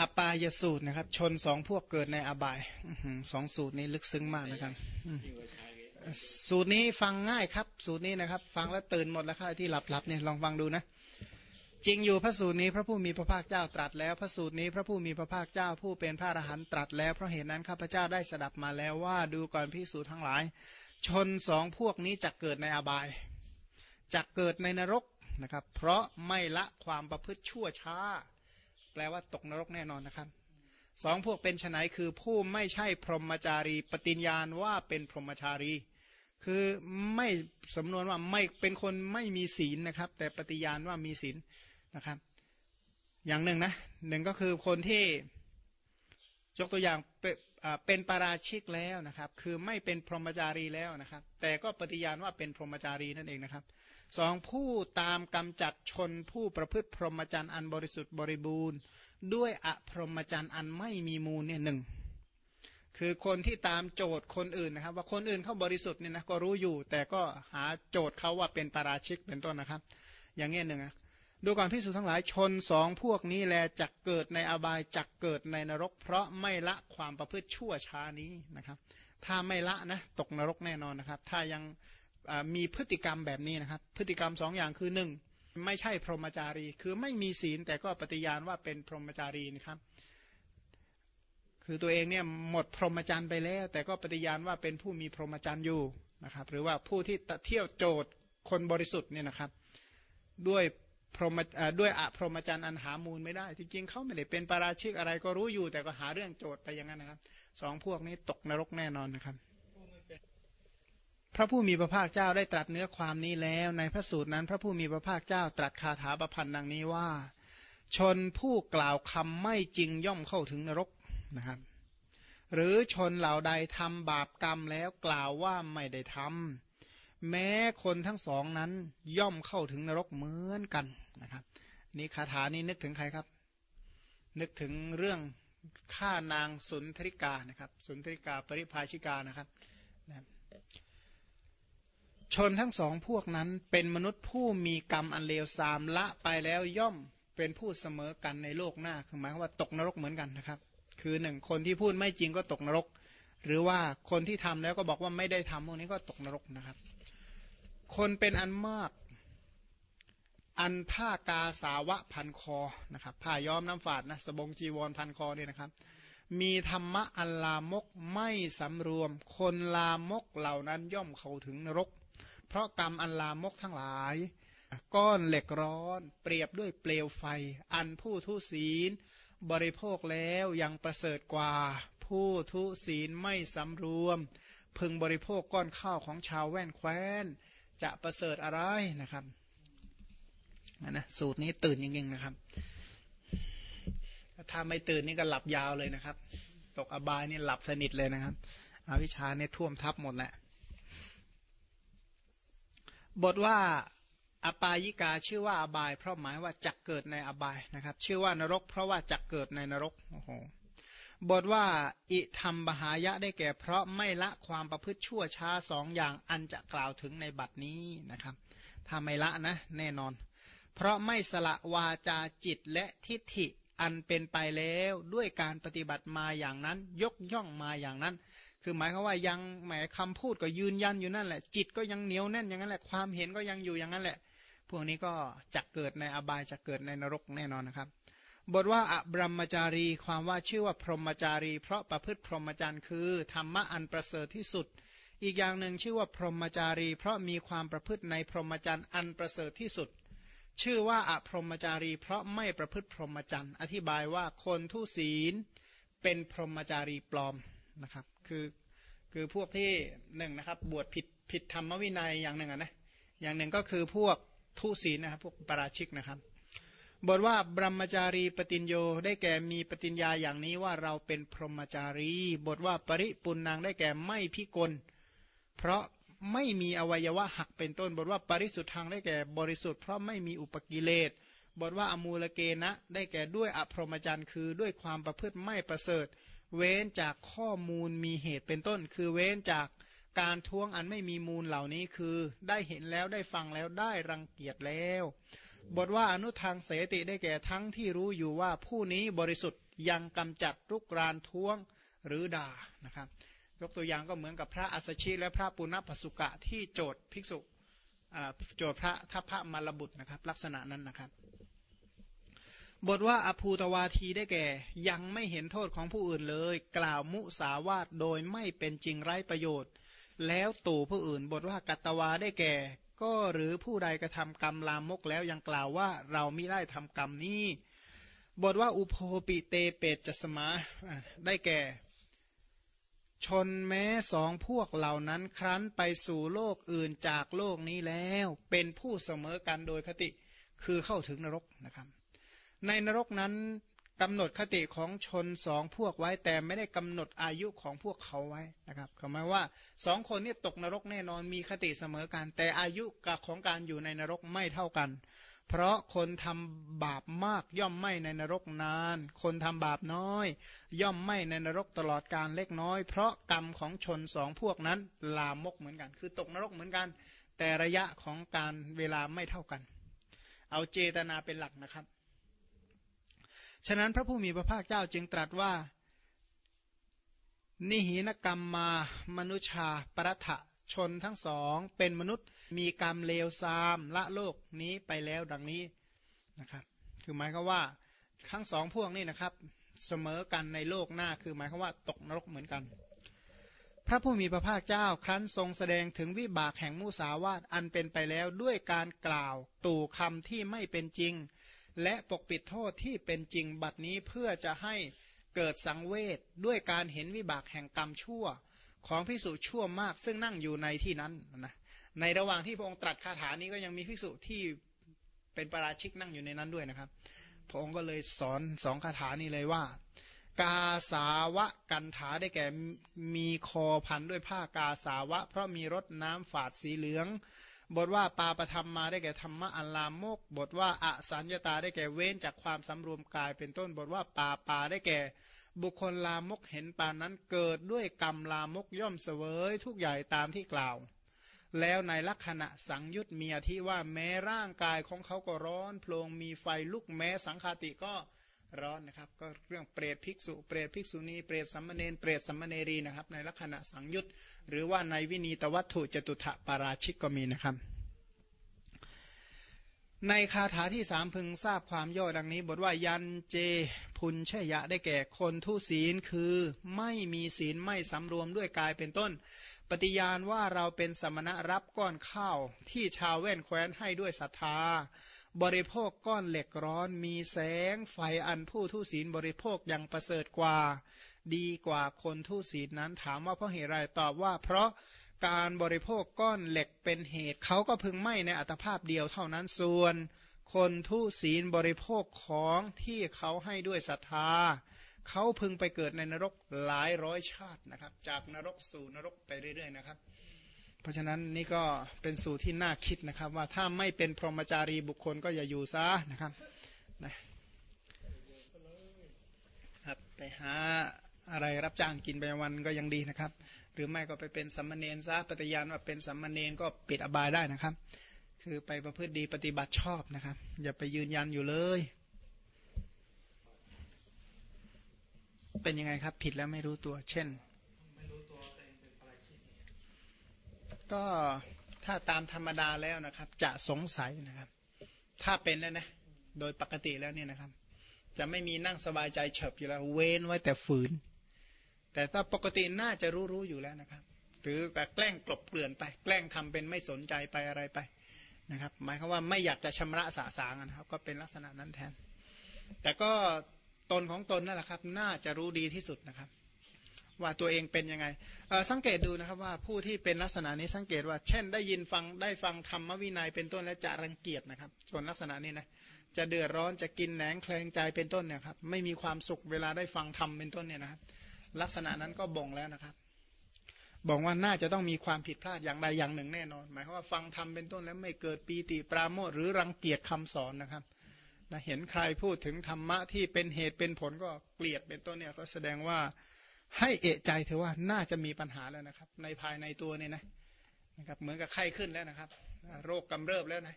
อปายสูตรนะครับ ชนสองพวกเกิดในอบายสองสูตรนี้ลึกซึ้งมากนะครับสูตรนี้ฟังง่ายครับ สูตรนี้นะครับ ฟังแล้วตื่นหมดแล้วครับที่หลับหลับเนี่ยลองฟังดูนะ จริงอยู่พระสูตรนี้พระผู้มีพระภาคเจ้าตรัสแล้ว พระสูตรนี้พระผู้มีพระภาคเจ้าผู้เป็นพระอรหันตรัสแล้วเพราะเหตุนั้นข้าพเจ้าได้สดับมาแล้วว่าดูก่อนพิสูจทั้งหลาย ชนสองพวกนี้จะเกิดในอบายจะเกิดในนรกนะครับ เพราะไม่ละความประพฤติชั่วช้า ลว่าตกนรกแน่นอนนะครับสองพวกเป็นไนคือผู้ไม่ใช่พรหมจารี ปฏิญญาณว่าเป็นพรหมจารี คือไม่สำนวนว่าไม่เป็นคนไม่มีศีลนะครับ แต่ปฏิญาณว่ามีศีลนะครับ อย่างหนึ่งนะหนึ่งก็คือคนที่ยกตัวอย่างเป็นปาราชิกแล้วนะครับ คือไม่เป็นพรหมจารีแล้วนะครับ แต่ก็ปฏิญาณว่าเป็นพรหมจารีนั่นเองนะครับ สองผู้ตามกำจัดชนผู้ประพฤติพรหมจรรย์อันบริสุทธิ์บริบูรณ์ ด้วยอพรหมจรรย์อันไม่มีมูลเนี่ยหนึ่งคือคนที่ตามโจทย์คนอื่นนะครับ ว่าคนอื่นเขาบริสุทธิ์เนี่ยนะก็รู้อยู่ แต่ก็หาโจทย์เขาว่าเป็นปาราชิกเป็นต้นนะครับ อย่างเงี้ยหนึ่งดูก่อนพิสูจทั้งหลายชนสองพวกนี้แลจักเกิดในอบายจักเกิดในนรก เพราะไม่ละความประพฤติชั่วช้านี้นะครับ ถ้าไม่ละนะตกนรกแน่นอนนะครับ ถ้ายัง มีพฤติกรรมแบบนี้นะครับ พฤติกรรมสองอย่างคือหนึ่งไม่ใช่พรหมจารี คือไม่มีศีลแต่ก็ปฏิญาณว่าเป็นพรหมจารีนะครับ คือตัวเองเนี่ยหมดพรหมจรรย์ไปแล้ว แต่ก็ปฏิญาณว่าเป็นผู้มีพรหมจรรย์อยู่นะครับ หรือว่าผู้ที่เที่ยวโจทย์คนบริสุทธิ์เนี่ยนะครับ ด้วยพรหมด้วยอะพรหมจรรย์อันหามูลไม่ได้ จริงๆเขาไม่ได้เป็นปาราชิกอะไรก็รู้อยู่ แต่ก็หาเรื่องโจทย์ไปอย่างนั้นนะครับสองพวกนี้ตกนรกแน่นอนนะครับ พระผู้มีพระภาคเจ้าได้ตรัสเนื้อความนี้แล้ว ในพระสูตรนั้น พระผู้มีพระภาคเจ้าตรัสคาถาประพันธ์ดังนี้ว่า ชนผู้กล่าวคำไม่จริงย่อมเข้าถึงนรกนะครับ หรือชนเหล่าใดทำบาปกรรมแล้วกล่าวว่าไม่ได้ทำแม้คนทั้งสองนั้นย่อมเข้าถึงนรกเหมือนกันนะครับ นี่คาถานี้นึกถึงใครครับ นึกถึงเรื่องฆ่านางสุนทริกานะครับ สุนทริกาปริภาชิกานะครับนะ ชนทั้งสองพวกนั้นเป็นมนุษย์ผู้มีกรรมอันเลวทรามละไปแล้วย่อมเป็นผู้เสมอกันในโลกหน้าคือหมายว่าตกนรกเหมือนกันนะครับ คือหนึ่งคนที่พูดไม่จริงก็ตกนรก หรือว่าคนที่ทำแล้วก็บอกว่าไม่ได้ทำพวกนี้ก็ตกนรกนะครับ คนเป็นอันมากอันผ้ากาสาวะพันคอนะครับผ้าย้อมน้ำฝาดนะสบงจีวรพันคอเนี่ยนะครับ มีธรรมะอันลามกไม่สำรวม คนลามกเหล่านั้นย่อมเข้าถึงนรก เพราะกรรมอันลามกทั้งหลาย ก้อนเหล็กร้อน เปรียบด้วยเปลวไฟ อันผู้ทุศีล บริโภคแล้วยังประเสริฐกว่า ผู้ทุศีลไม่สำรวม พึงบริโภคก้อนข้าวของชาวแว่นแคว้น จะประเสริฐอะไรนะครับนะสูตรนี้ตื่นจริงๆนะครับ ถ้าไม่ตื่นนี่ก็หลับยาวเลยนะครับ ตกอบายนี่หลับสนิทเลยนะครับอวิชาเนี่ยท่วมทับหมดแหละ บทว่าอปายิกาชื่อว่าอบาย เพราะหมายว่าจักเกิดในอบายนะครับ ชื่อว่านรก เพราะว่าจักเกิดในนรกโอ้โหบทว่าอิธรรมบหายะได้แก่ เพราะไม่ละความประพฤติชั่วช้าสองอย่างอันจะกล่าวถึงในบัดนี้นะครับถ้าไม่ละนะแน่นอน เพราะไม่สละวาจาจิตและทิฏฐิอันเป็นไปแล้วด้วยการปฏิบัติมาอย่างนั้น ยกย่องมาอย่างนั้น คือหมายความว่ายังแหมคำพูดก็ยืนยันอยู่นั่นแหละ จิตก็ยังเหนียวแน่นอย่างนั้นแหละ ความเห็นก็ยังอยู่อย่างนั้นแหละ พวกนี้ก็จะเกิดในอบายจะเกิดในนรกแน่นอนนะครับ บทว่าอบรมจารี ความว่าชื่อว่าพรหมจารี เพราะประพฤติพรหมจรรย์คือธรรมะอันประเสริฐที่สุด อีกอย่างหนึ่งชื่อว่าพรหมจารี เพราะมีความประพฤติในพรหมจรรย์อันประเสริฐที่สุด ชื่อว่าอพรหมจารี เพราะไม่ประพฤติพรหมจรรย์ อธิบายว่าคนทุศีลเป็นพรหมจารีปลอม นะครับ คือคือพวกที่หนึ่งนะครับ บวชผิดผิดธรรมวินัยอย่างหนึ่งนะอย่างหนึ่งก็คือพวกทุศีลนะครับพวกปราชิกนะครับบทว่าบรมจารีปฏิญโยได้แก่มีปฏิญญาอย่างนี้ว่าเราเป็นพรหมจารี บทว่าปริปุนนางได้แก่ไม่พิกล เพราะไม่มีอวัยวะหักเป็นต้น บทว่าปริสุทธิ์ทางได้แก่บริสุทธิ์เพราะไม่มีอุปกิเลส บทว่าอมูลเกนะได้แก่ด้วยอพรหมจรรย์คือด้วยความประพฤติไม่ประเสริฐ เว้นจากข้อมูลมีเหตุเป็นต้น คือเว้นจากการท้วงอันไม่มีมูลเหล่านี้คือได้เห็นแล้วได้ฟังแล้วได้รังเกียจแล้ว บทว่าอนุทางเสติได้แก่ทั้งที่รู้อยู่ว่าผู้นี้บริสุทธิ์ยังกำจัดรุกรานท้วงหรือด่านะครับ ยกตัวอย่างก็เหมือนกับพระอัสชิและพระปุณพสุกะที่โจทย์ภิกษุโจทย์พระทัพพระมารบุตรนะครับ ลักษณะนั้นนะครับ บทว่าอภูตวาทีได้แก่ ยังไม่เห็นโทษของผู้อื่นเลย กล่าวมุสาวาทโดยไม่เป็นจริงไร้ประโยชน์ แล้วตู่ผู้อื่น บทว่ากัตตวาได้แก่ ก็หรือผู้ใดกระทำกรรมลามกแล้วยังกล่าวว่าเราไม่ได้ทำกรรมนี้ บทว่าอุโพปิเตเปตจสมาได้แก่ ชนแม้สองพวกเหล่านั้นครั้นไปสู่โลกอื่นจากโลกนี้แล้ว เป็นผู้เสมอกันโดยคติคือเข้าถึงนรกนะครับ ในนรกนั้นกำหนดคติของชนสองพวกไว้ แต่ไม่ได้กำหนดอายุของพวกเขาไว้นะครับหมายว่าสองคนนี้ตกนรกแน่นอนมีคติเสมอกัน แต่อายุกับของการอยู่ในนรกไม่เท่ากัน เพราะคนทำบาปมากย่อมไม่ในนรกนาน คนทำบาปน้อย ย่อมไม่ในนรกตลอดการเล็กน้อย เพราะกรรมของชนสองพวกนั้นลามกเหมือนกัน คือตกนรกเหมือนกัน แต่ระยะของการเวลาไม่เท่ากัน เอาเจตนาเป็นหลักนะครับ ฉะนั้นพระผู้มีพระภาคเจ้าจึงตรัสว่า นิหินกรรมมามนุชาปรัฐะชนทั้งสองเป็นมนุษย์มีกรรมเลวทรามละโลกนี้ไปแล้วดังนี้นะครับ คือหมายความว่าทั้งสองพวกนี้นะครับ เสมอกันในโลกหน้าคือหมายความว่าตกนรกเหมือนกัน พระผู้มีพระภาคเจ้าครั้นทรงแสดงถึงวิบากแห่งมุสาวาตอันเป็นไปแล้วด้วยการกล่าวตู่คำที่ไม่เป็นจริง และปกปิดโทษที่เป็นจริงบัดนี้เพื่อจะให้เกิดสังเวชด้วยการเห็นวิบากแห่งกรรมชั่ว ของพิสุชั่วมาก ซึ่งนั่งอยู่ในที่นั้นนะในระหว่างที่พระองค์ตรัสคาถานี้ก็ยังมีพิสุที่เป็นประราชิกนั่งอยู่ในนั้นด้วยนะครับ พระองค์ก็เลยสอนสองคาถานี้เลยว่า กาสาวะกันถาได้แก่มีคอพันด้วยผ้ากาสาวะ เพราะมีรถน้ำฝาดสีเหลือง บทว่าปาประธรรมมาได้แก่ธรรมะอัลลามก บทว่าอสัญญาตาได้แก่เว้นจากความสำรวมกายเป็นต้น บทว่าปาปาได้แก่บุคคลลามกเห็นปานนั้นเกิดด้วยกรรมลามกย่อมเสวยทุกใหญ่ตามที่กล่าว แล้วในลักษณะสังยุตเมีอธิว่าแม้ร่างกายของเขาก็ร้อนโพลงมีไฟลุกแม้สังคาติก็ ร้อนนะครับ ก็เรื่องเปรตภิกษุ เปรตภิกษุณีเปรตสัมมเนนเปรตสัมมเนรีนะครับ ในลักษณะสังยุตหรือว่าในวินีตวัตถุจตุถะปาราชิกก็มีนะครับ ในคาถาที่สามพึงทราบความย่อดังนี้ บทว่ายันเจพุนชยะได้แก่คนทุศีลคือไม่มีศีลไม่สำรวมด้วยกายเป็นต้น ปฏิญาณว่าเราเป็นสมณะรับก้อนข้าวที่ชาวแว่นแคว้นให้ด้วยศรัทธา บริโภคก้อนเหล็กร้อนมีแสงไฟอันผู้ทุศีลบริโภคอยังประเสริฐกว่า ดีกว่าคนทุศีลนั้นถามว่าเพราะเหตุไรตอบว่า เพราะการบริโภคก้อนเหล็กเป็นเหตุเขาก็พึงไม่ในอัตภาพเดียวเท่านั้นส่วน คนทุศีลบริโภคของที่เขาให้ด้วยศรัทธาเขาพึงไปเกิดในนรกหลายร้อยชาตินะครับ จากนรกสู่นรกไปเรื่อยๆนะครับ เพราะฉะนั้นนี่ก็เป็นสูตรที่น่าคิดนะครับ ว่าถ้าไม่เป็นพรหมจารีบุคคลก็อย่าอยู่ซะนะครับนะครับไปหาอะไรรับจ้างกินไปวันก็ยังดีนะครับ หรือไม่ก็ไปเป็นสัมมาเนนซะปฏิญาณว่าเป็นสัมมาเนนก็ปิดอบายได้นะครับ คือไปประพฤติดีปฏิบัติชอบนะครับ อย่าไปยืนยันอยู่เลย เป็นยังไงครับ ผิดแล้วไม่รู้ตัว เช่น ก็ถ้าตามธรรมดาแล้วนะครับ จะสงสัยนะครับ ถ้าเป็นแล้วนะ โดยปกติแล้วเนี่ยนะครับ จะไม่มีนั่งสบายใจเฉบอยู่แล้ว เว้นไว้แต่ฝืน แต่ถ้าปกติน่าจะรู้รู้อยู่แล้วนะครับหรือแบบแกล้งกลบเกลื่อนไป แกล้งทำเป็นไม่สนใจไปอะไรไปนะครับ หมายความว่าไม่อยากจะชำระสาสางนะครับ ก็เป็นลักษณะนั้นแทน แต่ก็ตนของตนนั่นแหละครับ น่าจะรู้ดีที่สุดนะครับ ว่าตัวเองเป็นยังไง สังเกตดูนะครับว่าผู้ที่เป็นลักษณะนี้สังเกตว่า เช่น ได้ยินฟังได้ฟังธรรมวินัยเป็นต้นและจะรังเกียจนะครับส่วนลักษณะนี้นะจะเดือดร้อนจะกินแหนงแคลงใจเป็นต้นเนี่ยครับไม่มีความสุขเวลาได้ฟังธรรมเป็นต้นเนี่ยนะครับลักษณะนั้นก็บ่งแล้วนะครับบอกว่าน่าจะต้องมีความผิดพลาดอย่างใดอย่างหนึ่งแน่นอน หมายความว่าฟังธรรมเป็นต้นแล้วไม่เกิดปีติปราโมทหรือรังเกียจคำสอนนะครับนะเห็นใครพูดถึงธรรมะที่เป็นเหตุเป็นผลก็เกลียดเป็นต้นเนี่ยก็แสดงว่า ให้เอะใจเธอว่าน่าจะมีปัญหาแล้วนะครับ ในภายในตัวเนี่ยนะนะครับ เหมือนกับไข้ขึ้นแล้วนะครับ โรคกำเริบแล้วนะ